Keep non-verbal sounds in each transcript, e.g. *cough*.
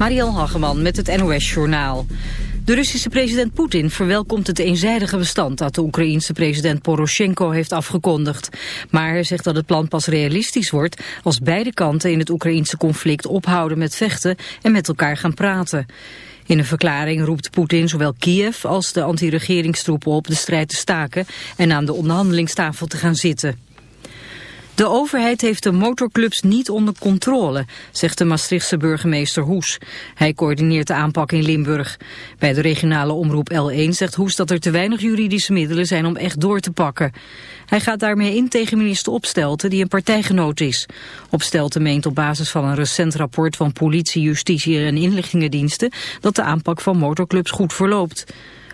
Mariel Hageman met het NOS Journaal. De Russische president Poetin verwelkomt het eenzijdige bestand dat de Oekraïense president Poroshenko heeft afgekondigd. Maar hij zegt dat het plan pas realistisch wordt als beide kanten in het Oekraïense conflict ophouden met vechten en met elkaar gaan praten. In een verklaring roept Poetin zowel Kiev als de anti-regeringstroepen op de strijd te staken en aan de onderhandelingstafel te gaan zitten. De overheid heeft de motorclubs niet onder controle, zegt de Maastrichtse burgemeester Hoes. Hij coördineert de aanpak in Limburg. Bij de regionale omroep L1 zegt Hoes dat er te weinig juridische middelen zijn om echt door te pakken. Hij gaat daarmee in tegen minister Opstelten, die een partijgenoot is. Opstelten meent op basis van een recent rapport van politie, justitie en inlichtingendiensten dat de aanpak van motorclubs goed verloopt.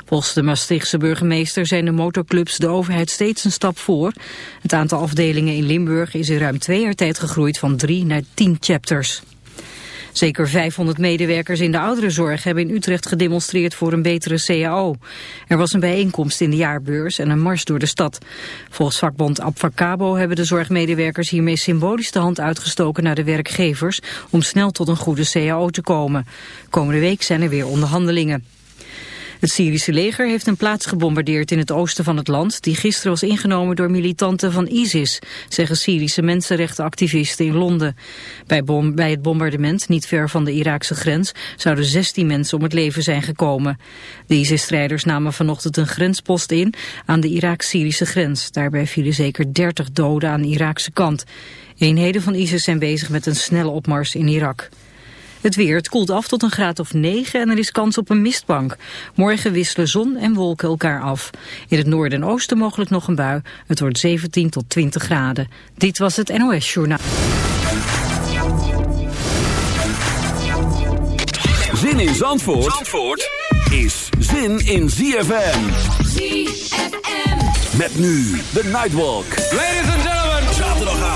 Volgens de Maastrichtse burgemeester zijn de motorclubs de overheid steeds een stap voor. Het aantal afdelingen in Limburg is in ruim twee jaar tijd gegroeid van drie naar tien chapters. Zeker 500 medewerkers in de ouderenzorg hebben in Utrecht gedemonstreerd voor een betere CAO. Er was een bijeenkomst in de jaarbeurs en een mars door de stad. Volgens vakbond Abfacabo hebben de zorgmedewerkers hiermee symbolisch de hand uitgestoken naar de werkgevers om snel tot een goede CAO te komen. Komende week zijn er weer onderhandelingen. Het Syrische leger heeft een plaats gebombardeerd in het oosten van het land... die gisteren was ingenomen door militanten van ISIS... zeggen Syrische mensenrechtenactivisten in Londen. Bij, bij het bombardement, niet ver van de Iraakse grens... zouden 16 mensen om het leven zijn gekomen. De ISIS-strijders namen vanochtend een grenspost in... aan de Iraak-Syrische grens. Daarbij vielen zeker 30 doden aan de Iraakse kant. Eenheden van ISIS zijn bezig met een snelle opmars in Irak. Het weer, het koelt af tot een graad of 9 en er is kans op een mistbank. Morgen wisselen zon en wolken elkaar af. In het noorden en oosten mogelijk nog een bui. Het wordt 17 tot 20 graden. Dit was het NOS Journaal. Zin in Zandvoort, Zandvoort is zin in ZFM. ZFM. Met nu de Nightwalk. Ladies.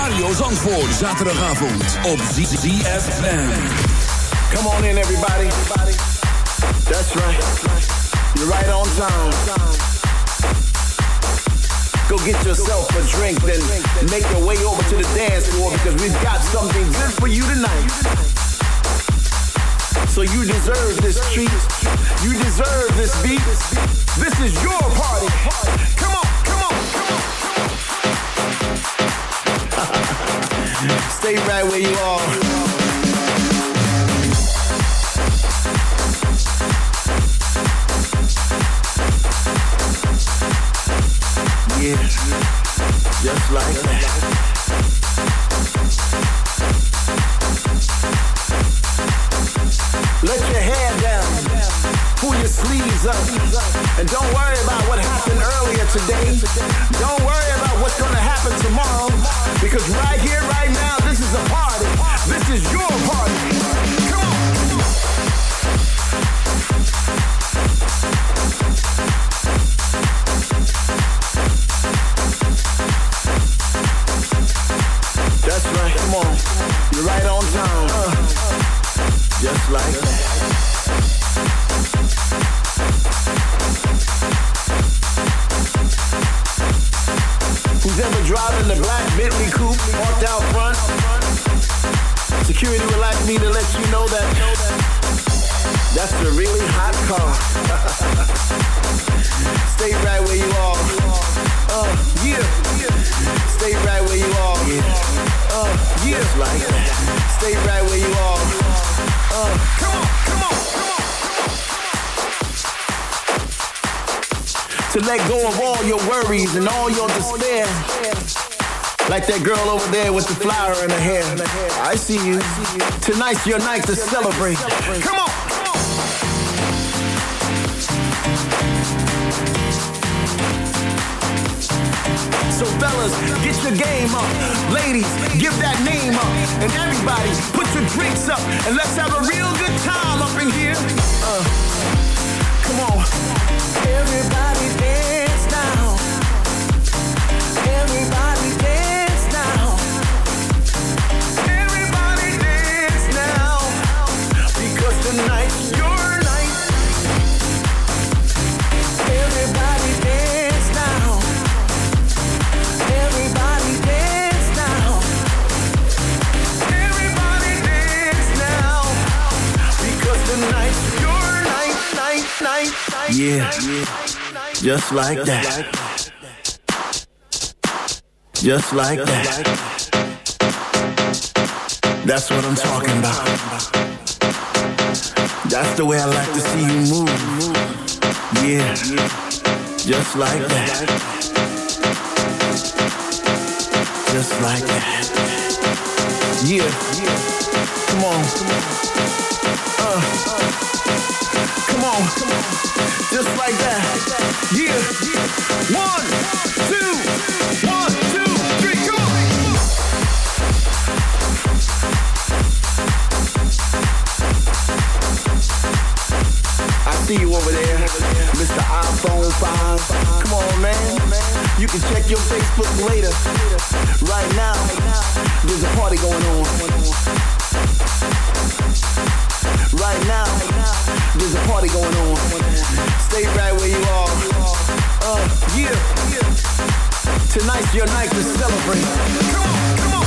Mario Zandvoort. Zaterdagavond op ZFM. Come on in everybody. That's right. You're right on time. Go get yourself a drink, then make your way over to the dance floor because we've got something good for you tonight. So you deserve this treat. You deserve this beat. This is your party. Come on, Stay right where you are. Yeah, just like that. And don't worry about what happened earlier today. Don't worry about what's gonna happen tomorrow, because right here, right now, this is a party. This is your party. Hot. *laughs* Stay right where you are. Uh, yeah. Stay right where you are. Uh, yeah. like that. Stay right where you are. Uh, come on, come on, come on. to let go of all your worries and all your despair. Like that girl over there with the flower in her hair. I see you. Tonight's your night to celebrate. Come on. Fellas, get your game up. Ladies, give that name up. And everybody, put your drinks up. And let's have a real good time up in here. Uh, come on. Everybody dance now. Everybody Just like that. Just like that. That's what I'm talking about. That's the way I like to see you move. Yeah. Just like that. Just like that. Yeah. Come on. Uh. Come on. Just like that. Yeah. One, two, one, two, three, on. I see you over there, Mr. iPhone 5. Come on, man. You can check your Facebook later. Right now, there's a party going on. Right now, there's a party going on. Stay right where you are. Uh, yeah. Tonight's your night to celebrate. Come on, come on.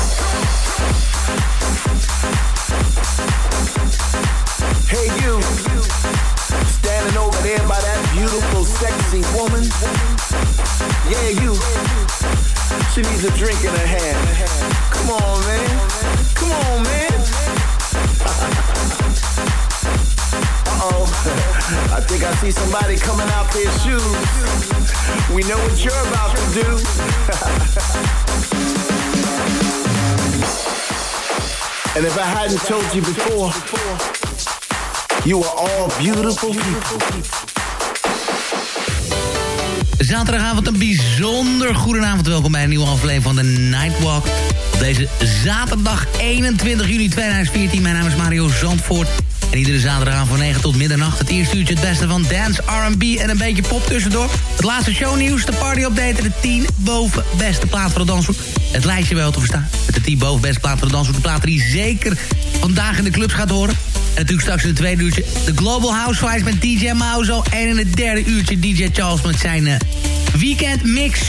Hey, you. Standing over there by that beautiful, sexy woman. Yeah, you. She needs a drink in her hand. Come on, man. Come on, man. Uh-oh. I think I see somebody coming out their shoes. We know what you're about to do. *laughs* and if I hadn't told you before, you are all beautiful people. Zaterdagavond een bijzonder goedenavond. Welkom bij een nieuwe aflevering van de Nightwalk. Op deze zaterdag 21 juni 2014. Mijn naam is Mario Zandvoort. En iedere zaterdagavond van 9 tot middernacht. Het eerste uurtje het beste van dance, R&B en een beetje pop tussendoor. Het laatste shownieuws, de party update de 10 boven beste plaat voor de danshoek. Het lijstje wel te verstaan. Met de 10 boven beste plaat voor de danshoek. De plaat die zeker vandaag in de clubs gaat horen. En natuurlijk straks in het tweede uurtje de Global Housewives met DJ Mauzo. En in het derde uurtje DJ Charles met zijn uh, weekend mix.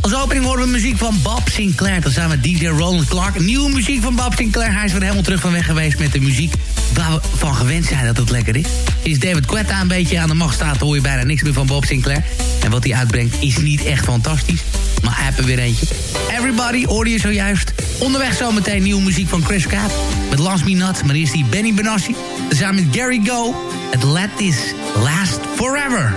Als opening horen we muziek van Bob Sinclair. Dan samen met DJ Roland Clark. Nieuwe muziek van Bob Sinclair. Hij is weer helemaal terug van weg geweest met de muziek waar we van gewend zijn dat het lekker is. Is David Quetta een beetje aan de macht staat, hoor je bijna niks meer van Bob Sinclair. En wat hij uitbrengt is niet echt fantastisch. Maar hij heeft er weer eentje. Everybody hoorde je zojuist. Onderweg zometeen nieuwe muziek van Chris Kaap. Met Last Me Not. Maar eerst die Benny Benassi. Samen met Gary Go. Het Let This Last Forever.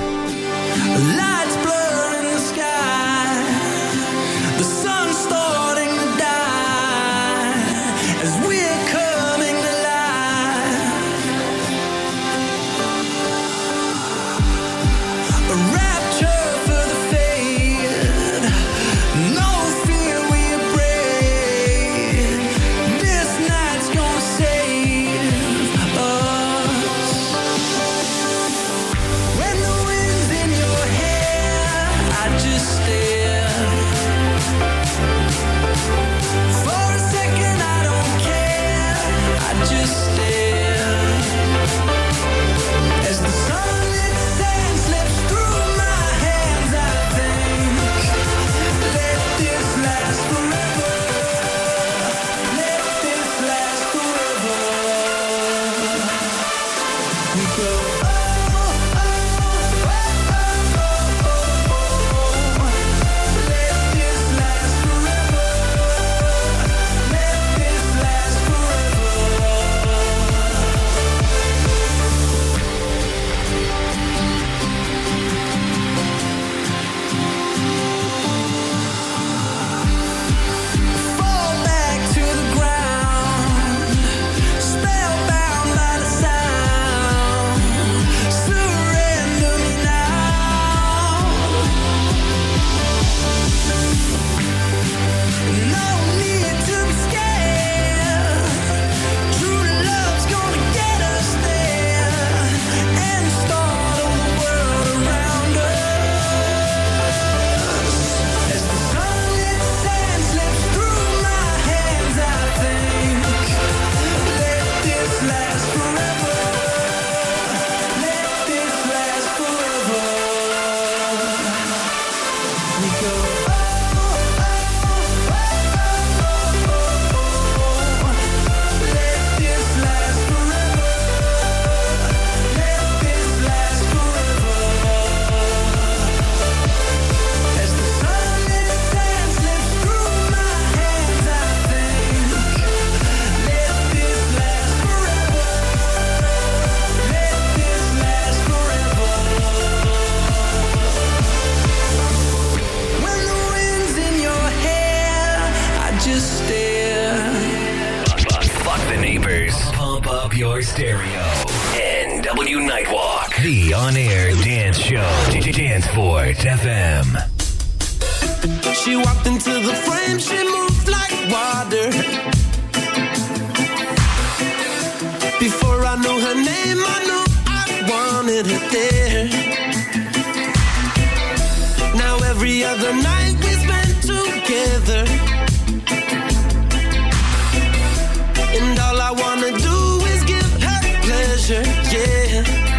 The on-air dance show. Danceport FM. She walked into the frame, she moved like water. Before I knew her name, I knew I wanted her there. Now every other night we spend together. And all I wanna do is give her pleasure, yeah.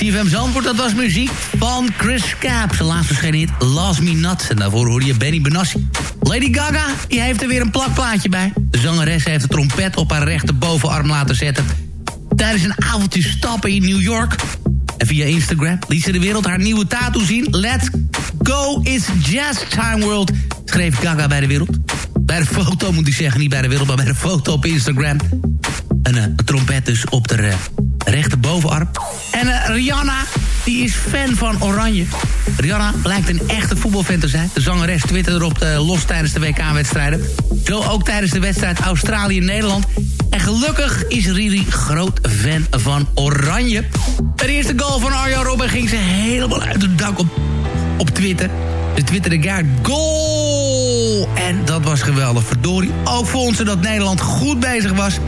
CFM Zandvoort, dat was muziek van Chris Kaap. Zijn laatste verschenen hit Last Me Not. En daarvoor hoorde je Benny Benassi. Lady Gaga, die heeft er weer een plakplaatje bij. De zangeres heeft de trompet op haar rechterbovenarm laten zetten... tijdens een avondje stappen in New York. En via Instagram liet ze de wereld haar nieuwe tattoo zien. Let's go, it's jazz time world, schreef Gaga bij de wereld. Bij de foto moet ik zeggen, niet bij de wereld, maar bij de foto op Instagram. Een, eh, een trompet dus op de uh, rechterbovenarm. En eh, Rihanna, die is fan van Oranje. Rihanna lijkt een echte voetbalfan te zijn. De zangeres twitterde erop eh, los tijdens de WK-wedstrijden. Zo ook tijdens de wedstrijd Australië-Nederland. En gelukkig is Riri groot fan van Oranje. Bij de eerste goal van Arjan Robben ging ze helemaal uit het dak op, op Twitter. Ze twitterde Gaard goal! En dat was geweldig, verdorie. Ook vond ze dat Nederland goed bezig was.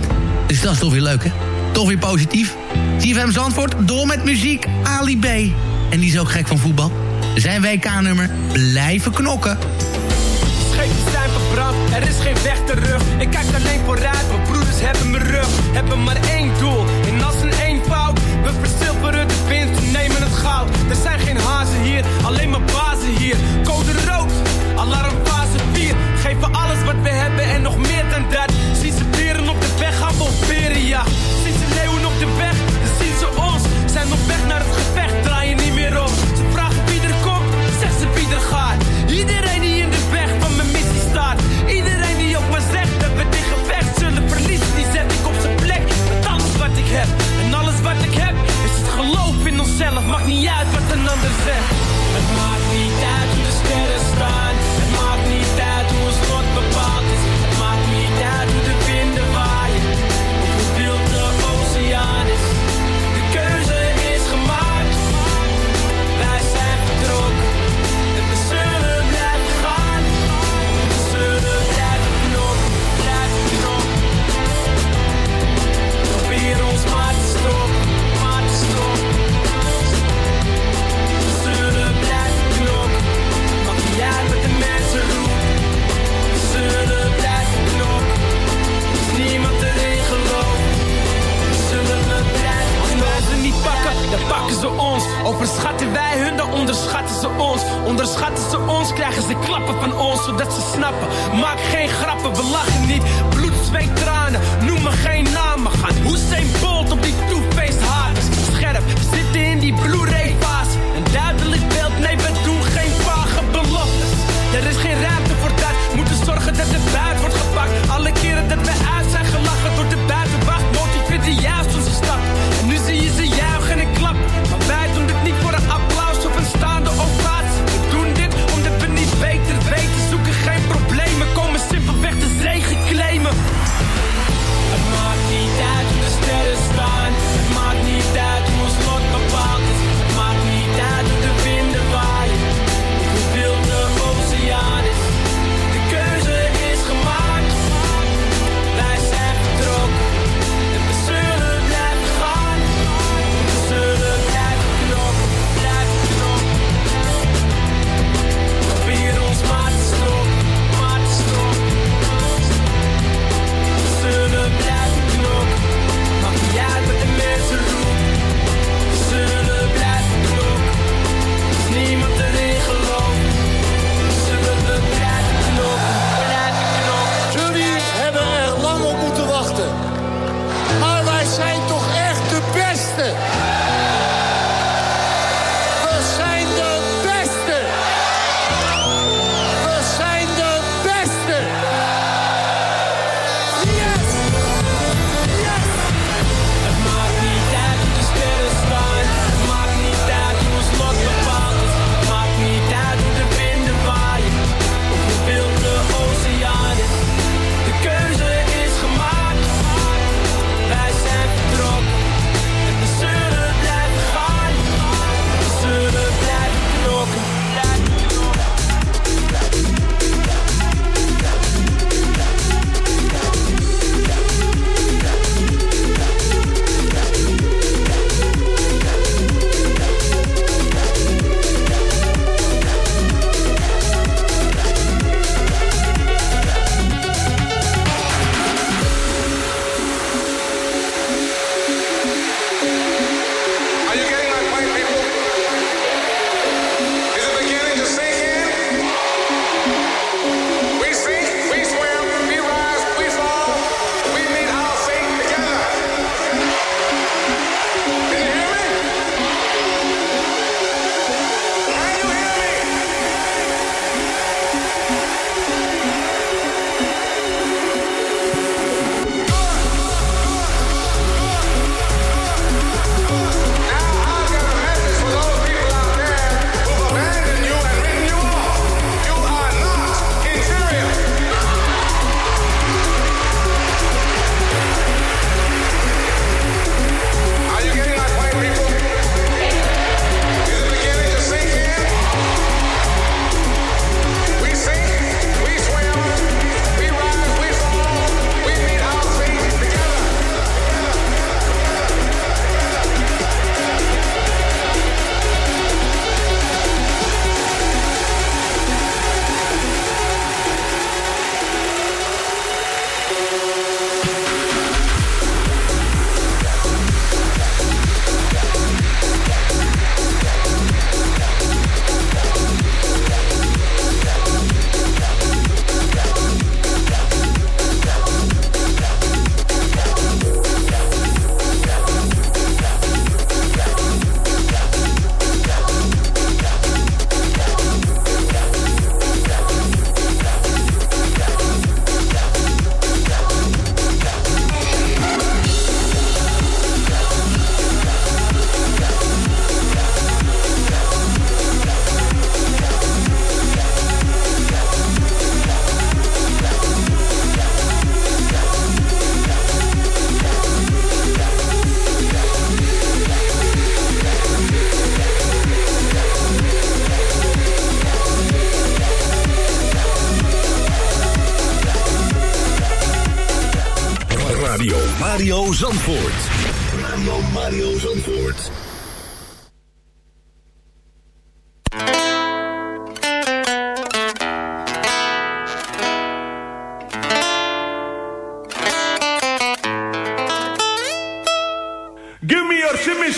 Dus dat is toch weer leuk, hè? Toch weer positief. CFM Zandvoort, door met muziek, Ali B. En die is ook gek van voetbal. Zijn WK-nummer, blijven knokken. Schepen zijn verbrand, er is geen weg terug. Ik kijk alleen vooruit, mijn broeders hebben mijn rug. Hebben maar één doel, en als een eenvoud. We verzilveren de winst, we nemen het goud. Er zijn geen hazen hier, alleen maar bazen hier. Code rood,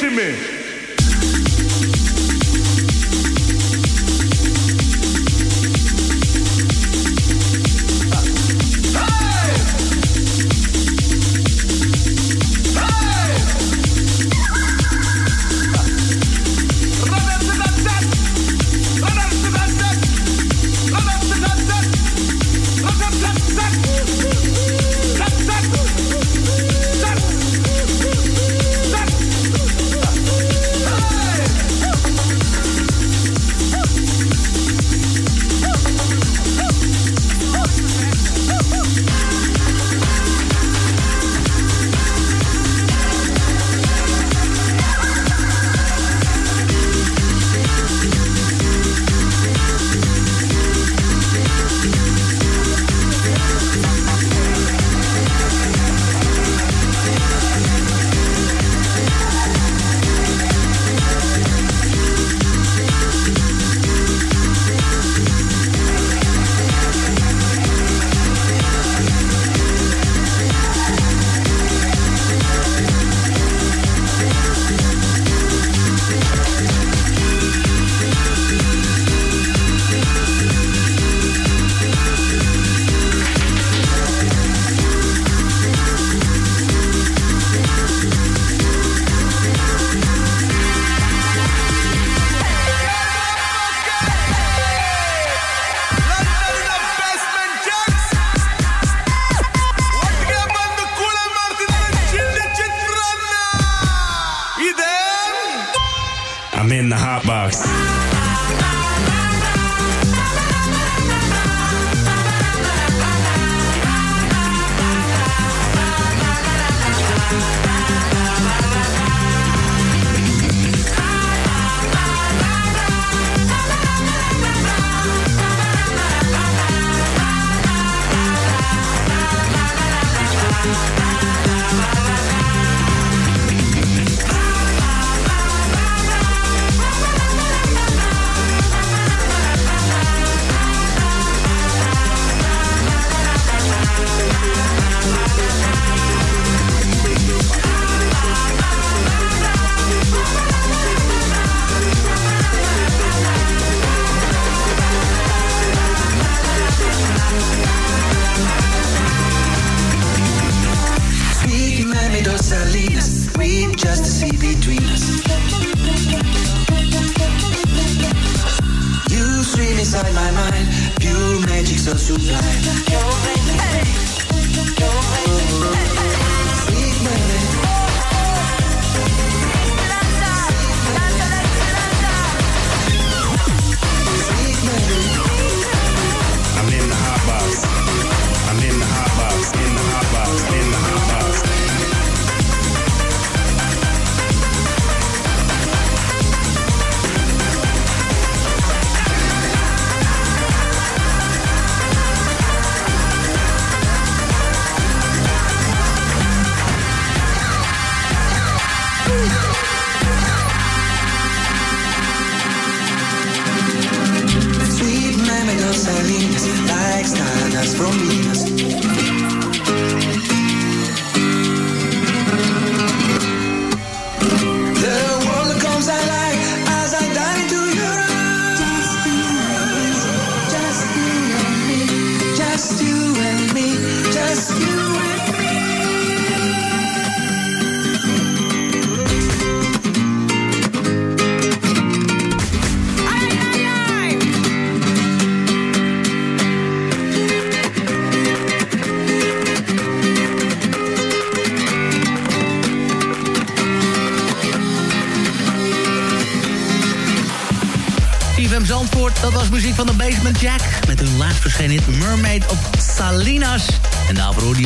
me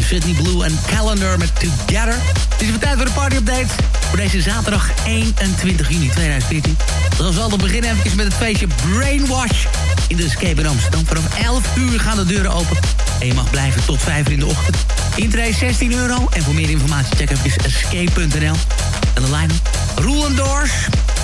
Sydney Blue en Calendar met Together. Het is weer tijd voor de party-update. Voor deze zaterdag 21 juni 2014. Zoals altijd beginnen even met het feestje Brainwash in de Escape in Amsterdam. Vanaf 11 uur gaan de deuren open. En je mag blijven tot 5 uur in de ochtend. Intree 16 euro. En voor meer informatie check even escape.nl. En de line Roland Doors.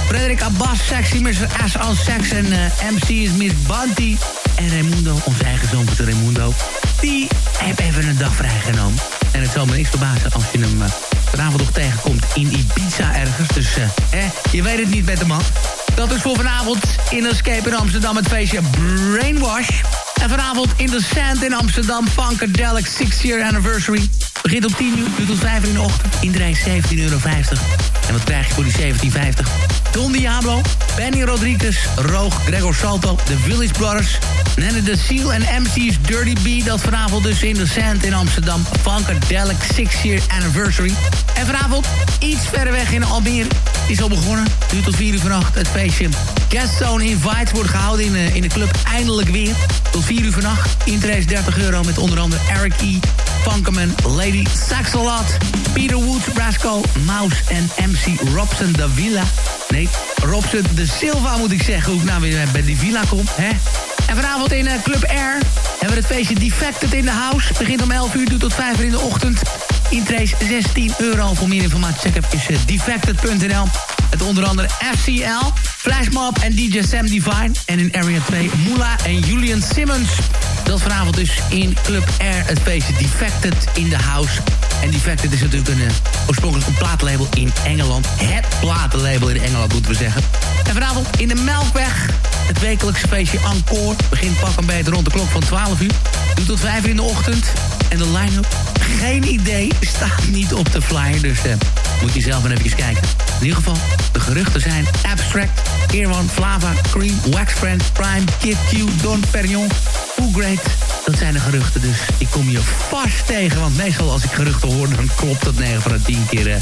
Frederik Abbas, Sexy, Mr. S on Sex. En eh, MC is Miss Bunty. En Raimundo, onze eigen zoon Raimundo. Die heeft even een dag vrijgenomen. En het zal me niks verbazen als je hem eh, vanavond nog tegenkomt in Ibiza ergens. Dus eh, hè, je weet het niet met de man. Dat is voor vanavond in Escape in Amsterdam het feestje Brainwash. En vanavond in de Sand in Amsterdam, Funkadelic 6 Year Anniversary. Begint om 10 uur, nu tot 5 uur in de ochtend. Iedereen 17,50 euro. En wat krijg je voor die 17,50? Don Diablo, Benny Rodriguez, Roog, Gregor Salto, The Village Brothers... Nenne de Seal en MC's Dirty B. Dat vanavond dus in de Sand in Amsterdam. Funkadelic 6 Year Anniversary. En vanavond, iets verder weg in Almere, is al begonnen. Nu tot 4 uur vannacht het feestje Guestzone Invite wordt gehouden in, eh, in de club Eindelijk Weer. Tot 4 uur vannacht. Interesse 30 euro met onder andere Eric E., Funkerman, Lady Saxalot, Peter Woods, Brasco, Mouse en MC Robson de Villa. Nee, Robson de Silva moet ik zeggen, hoe ik nou weer bij die villa kom. Hè? En vanavond in eh, Club Air hebben we het feestje Defected in the House. Begint om 11 uur, doet tot 5 uur in de ochtend. Intrace 16 euro. Voor meer informatie check even uh, defected.nl. Met onder andere FCL, Flashmob en DJ Sam Divine. En in Area 2 Moula en Julian Simmons. Dat vanavond dus in Club Air het feestje Defected in the House. En Defected is natuurlijk een, uh, oorspronkelijk een platenlabel in Engeland. Het platenlabel in Engeland moeten we zeggen. En vanavond in de Melkweg het wekelijkse feestje Encore. Begint pak een beetje rond de klok van 12 uur. Doet tot 5 uur in de ochtend. En de line-up, geen idee, staat niet op de flyer. Dus uh, moet je zelf maar even kijken. In ieder geval, de geruchten zijn Abstract, Irwan, Flava, Cream, Waxfriend, Prime, Kid Q, Don Perignon, Who Great. Dat zijn de geruchten, dus ik kom je vast tegen. Want meestal als ik geruchten hoor, dan klopt dat 9 van de 10 keer uh,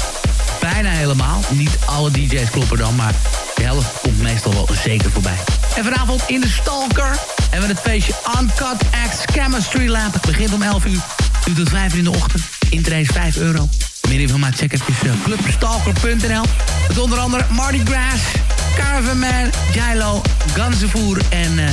bijna helemaal. Niet alle DJ's kloppen dan, maar de helft komt meestal wel zeker voorbij. En vanavond in de Stalker hebben we het feestje Uncut X Chemistry Lab. Het begint om 11 uur, duurt tot 5 uur in de ochtend. Intree is 5 euro. Meer informatie check even uh, clubstalker.nl. Met onder andere Mardi Gras, Caravan Man, Jilo, Ganzenvoer en uh,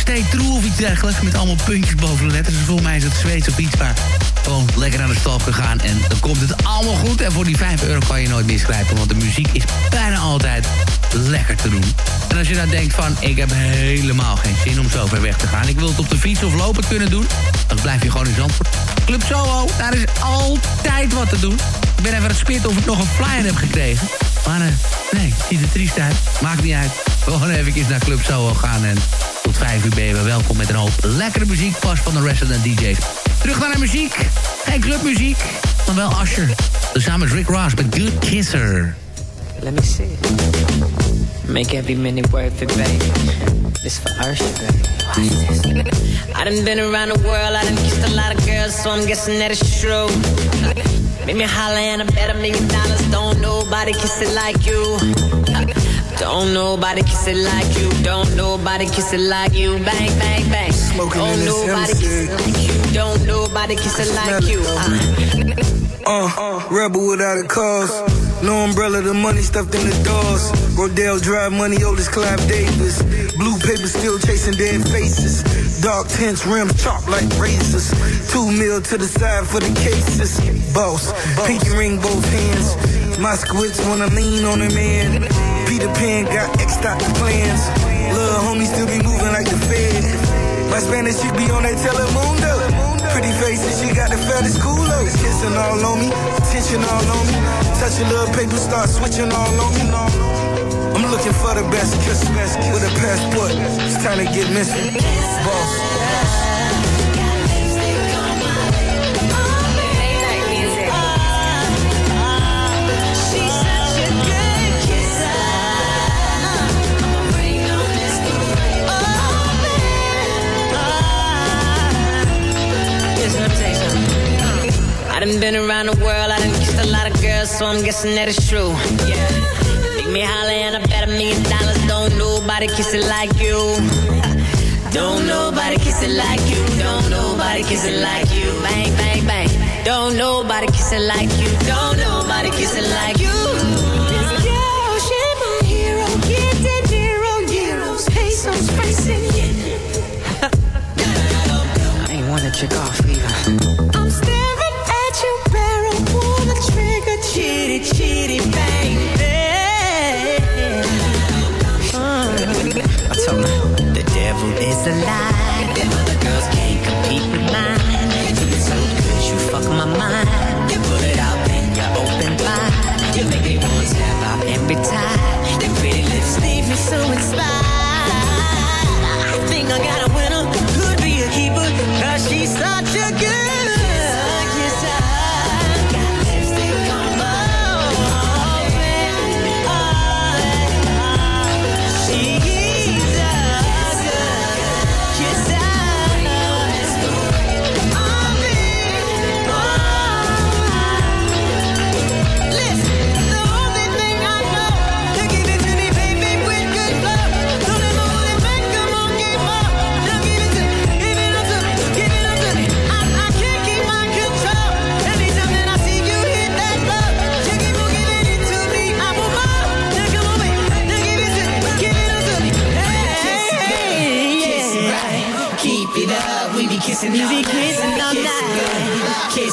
Stay True of iets dergelijks. Met allemaal puntjes boven de letters. Dus volgens mij is het Zweeds of iets waar gewoon lekker naar de stalker gaan. En dan komt het allemaal goed. En voor die 5 euro kan je nooit misgrijpen. Want de muziek is bijna altijd lekker te doen. En als je nou denkt van, ik heb helemaal geen zin om zo ver weg te gaan. Ik wil het op de fiets of lopen kunnen doen. Dan blijf je gewoon in Zandvoort. Club Soho, daar is altijd wat te doen. Ik ben even aan het spitten of ik nog een flyer heb gekregen. Maar nee, ziet er triest uit. Maakt niet uit. Gewoon even naar Club Soho gaan en tot 5 uur ben je welkom met een hoop lekkere muziek. Pas van de resident DJ's. Terug naar de muziek. Geen clubmuziek, maar wel Usher. Dus samen met Rick Ross met Good Kisser. Let me see. Make every minute worth it, baby. This for Usher, baby. I done been around the world, I done kissed a lot of girls, so I'm guessing that it's true. Make me holler and I bet a million dollars. Don't nobody kiss it like you. Don't nobody kiss it like you. Don't nobody kiss it like you. Bang, bang, bang. Smoking Don't nobody kiss it like you. Don't nobody kiss it like you. Uh. Uh, rebel without a cause. No umbrella, the money stuffed in the doors. Rodale Drive, money, oldest Clive Davis. Blue paper still chasing dead faces. Dark tints, rims chopped like razors. Two mil to the side for the cases. Boss, pinky ring both hands. My squids wanna lean on a man. Peter Pan got X'd out the plans. Little homie still be moving like the Fed. My Spanish chick be on that Telemundo. Pretty faces, she got the fattest culos. Kissing all on me, attention all on me. Touch a little paper, start switching all on me. I'm looking for the best kiss with a passport. It's time to get missing. Boss. I done been around the world, I done kissed a lot of girls, so I'm guessing that it's true. Yeah. Make me holler and I bet a million dollars. Don't nobody kiss it like you. *laughs* Don't nobody kiss it like you. Don't nobody kiss it like you. Bang, bang, bang. Don't nobody kiss it like you. Don't nobody kiss it like you. Girl, she my hero. Get De Niro, euros, *laughs* pesos, pricing. I ain't wanna check off either.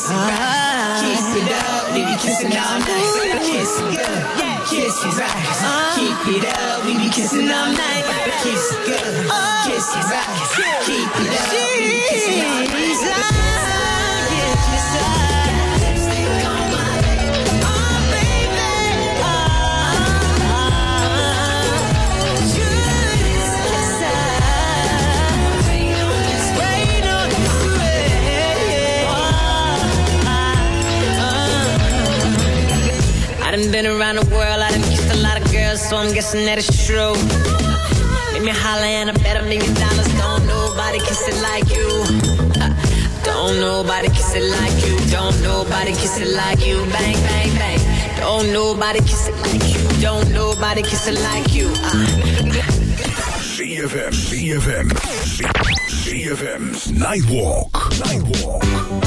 Kiss it up, we be kissing all night. Kiss it good. Kiss it right. Keep it up, we be kissing all night. Kiss good. Kiss it right. Keep it up, around the world, I done kissed a lot of girls, so I'm guessing that it's true. Made me holler and I bet a million dollars. Don't nobody kiss it like you. Don't nobody kiss it like you. Don't nobody kiss it like you. Bang, bang, bang. Don't nobody kiss it like you. Don't nobody kiss it like you. ZFM, ZFM, ZFM's Nightwalk, Nightwalk.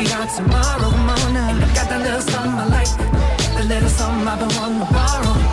we are tomorrow morning. Got that little something I like, the little something I've been wanting to borrow.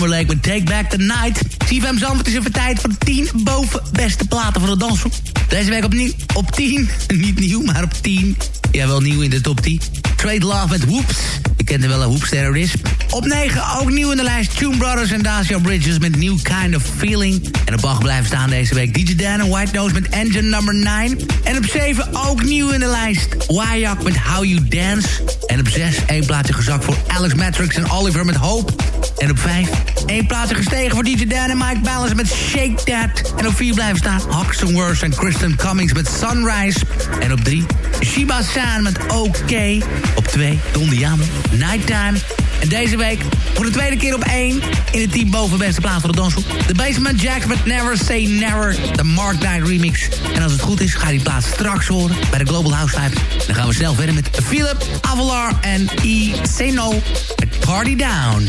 Timberlake met Take Back the Night. CFM Zandvoort is even tijd voor 10 boven beste platen van de dansgroep. Deze week opnieuw op 10. *laughs* Niet nieuw, maar op 10. Ja, wel nieuw in de top 10. Trade Love met Whoops. Je kent hem wel, een Whoops terrorist. Op 9 ook nieuw in de lijst. Tune Brothers en Dacia Bridges met New Kind of Feeling. En op 8 blijven staan deze week DJ Dan en White Nose met Engine Number 9. En op 7 ook nieuw in de lijst. Wyack met How You Dance. En op 6 één plaatsje gezakt voor Alex Matrix en Oliver met Hope. En op 5 één plaatsje gestegen voor DJ Dan en Mike Balance met Shake That. En op 4 blijven staan Hoxton Worth en Kristen Cummings met Sunrise. En op 3 Shiba San met OK. Op 2 Don Diamo, Nighttime. En deze week voor de tweede keer op 1 in het team boven beste plaats van de dansgroep. De Basement Jacks met Never Say Never, de Mark Knight remix. En als het goed is, ga die plaats straks horen bij de Global House Vibes. Dan gaan we snel verder met Philip Avalar en E. Seno Party Down.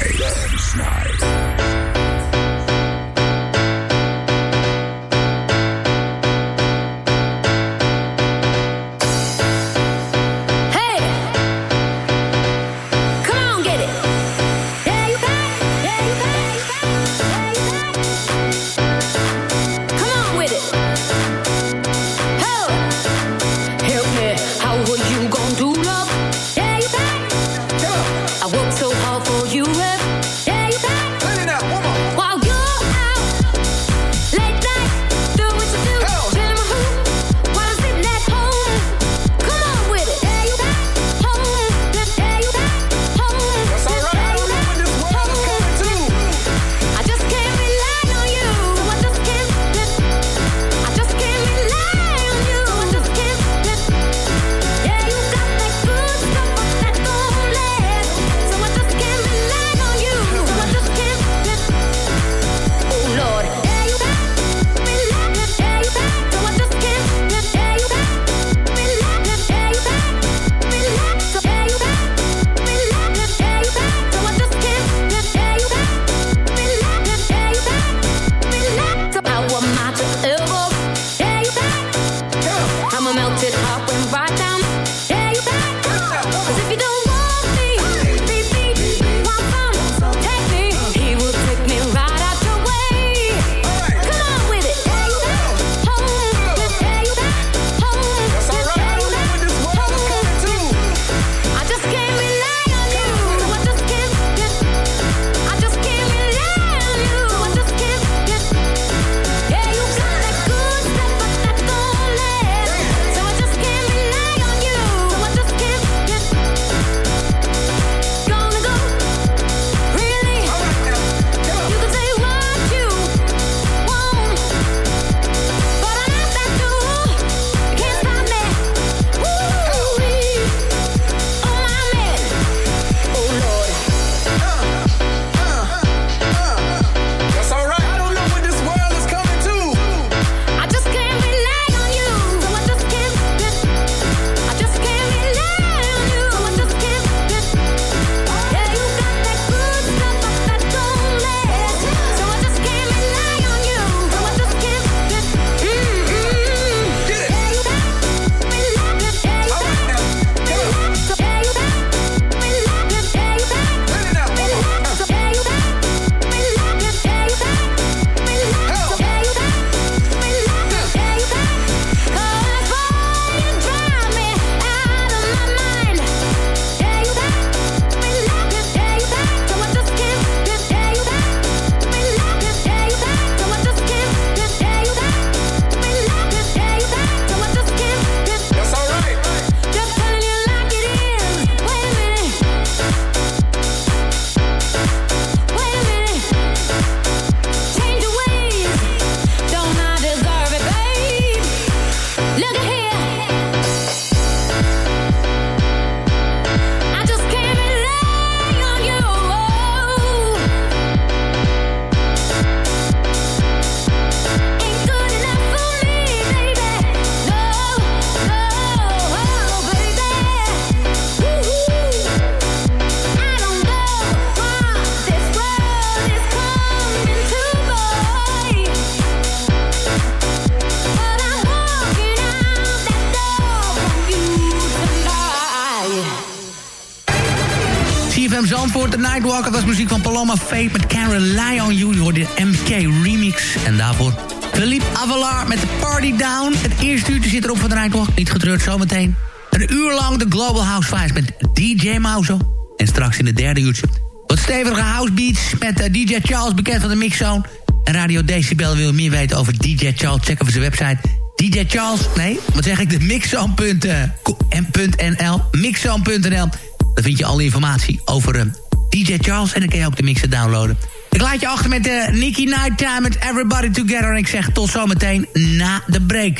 Fate met Karen Lyon Jr. De MK remix. En daarvoor Philippe Avalar met de Party Down. Het eerste uurtje zit erop van de Rijnwalk. Niet getreurd zometeen. Een uur lang de Global House Vibes met DJ Mauzo. En straks in de derde uurtje wat stevige house beats met eh, DJ Charles, bekend van de Mixzone. En Radio Decibel wil meer weten over DJ Charles. Check even zijn website DJ Charles, nee, wat zeg ik, de mixzone.nl. Eh, mixzone.nl. Daar vind je alle informatie over hem. DJ Charles. En dan kun je ook de mixen downloaden. Ik laat je achter met de Nicky Nighttime met Everybody Together. En ik zeg tot zometeen na de break.